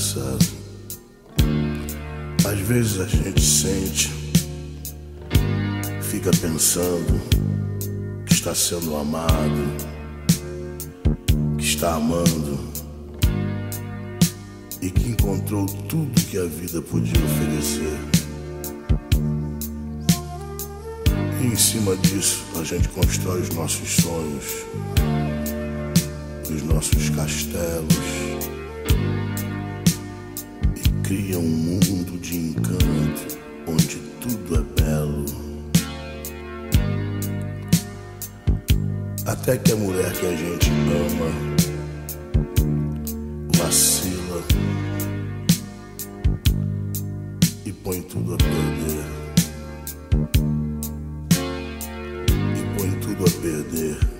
passado. Às vezes a gente sente, fica pensando que está sendo amado, que está amando e que encontrou tudo que a vida podia oferecer. E em cima disso a gente constrói os nossos sonhos, os nossos castelos cria um mundo de encanto onde tudo é belo. Até que a mulher que a gente ama vacila e põe tudo a perder. E põe tudo a perder.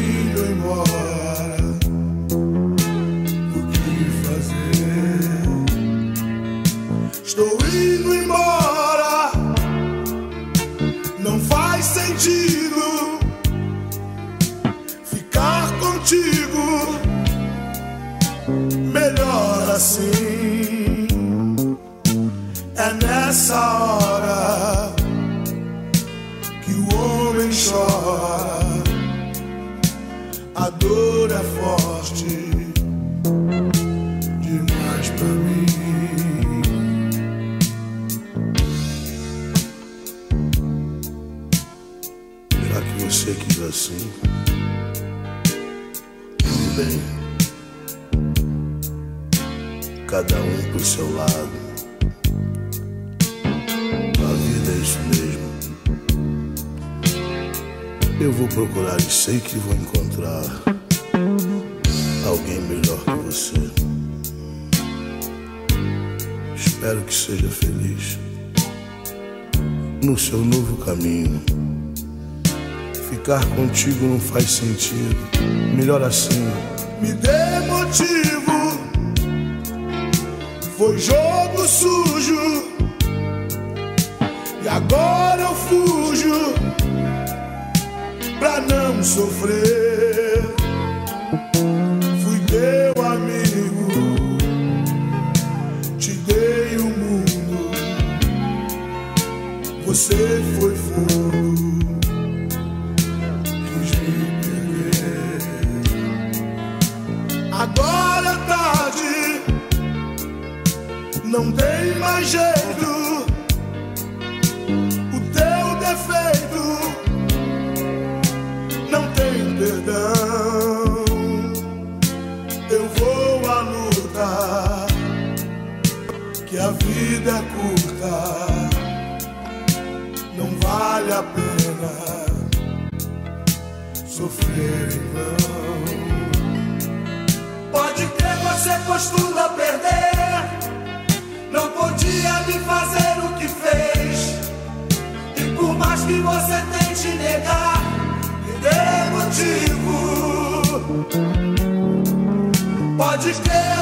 contigo. Melhor assim. É nessa hora chora, a dor é forte demais pra mim. Já que você quis assim, bem. Cada um pro seu lado. A vida é isso mesmo. Eu vou procurar e sei que vou encontrar alguém melhor que você. Espero que seja feliz no seu novo caminho. Ficar contigo não faz sentido. Melhor assim. Me dê motivo. Foi jogo sujo. E agora eu fujo pra não sofrer. Fui teu amigo, te dei o mundo, você foi fogo. Agora é tarde, não tem mais jeito. O teu defeito perdão. Eu vou à luta, que a vida é curta, não vale a pena sofrer em vão. Costuma perder. Não podia me fazer o que fez. E por mais que você tente negar dê motivo. Pode crer.